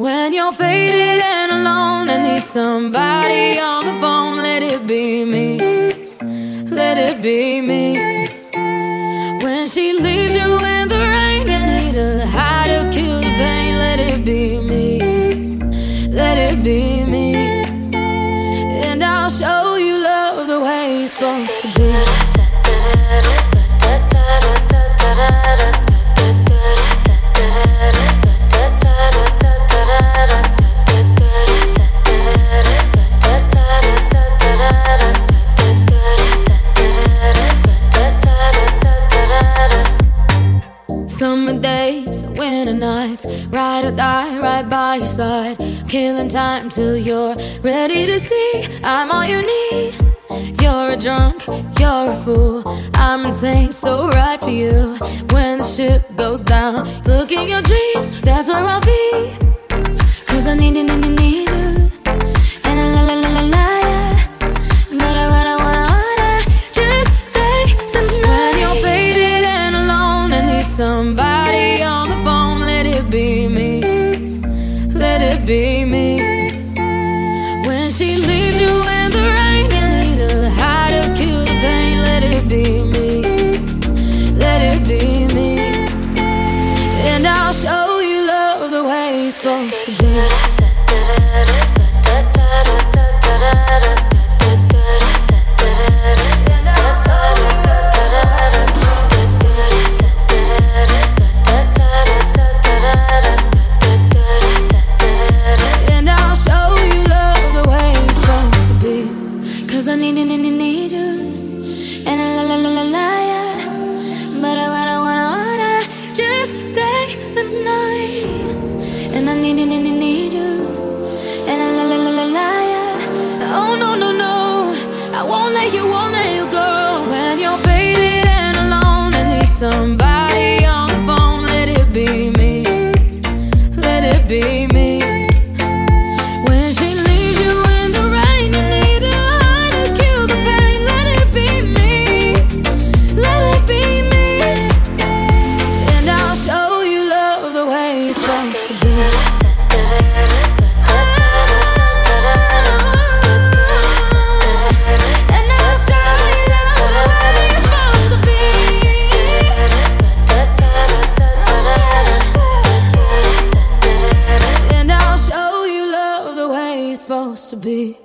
When you're faded and alone and need somebody on the phone, let it be me. Let it be me. When she leaves you in the rain and need a high to kill the pain, let it be me. Let it be me. And I'll show you love the way it's supposed to be. Winter nights, ride or die right by your side. Killing time till you're ready to see I'm all you need. You're a drunk, you're a fool. I'm insane, so right for you. When the ship goes down, look in your dreams, that's where I'll be. Cause I need, need, need, need you. And I la la la la la. But I wanna, wanna, wanna just stay the night. When you're faded and alone and need somebody be me. When she leaves you in the rain, you need a high to kill the pain. Let it be me. Let it be me. And I'll show you love the way it's supposed no, no, no. I won't let you, won't let you go. When you're faded and alone and need somebody on the phone, let it be me. Let it be me. Supposed to be.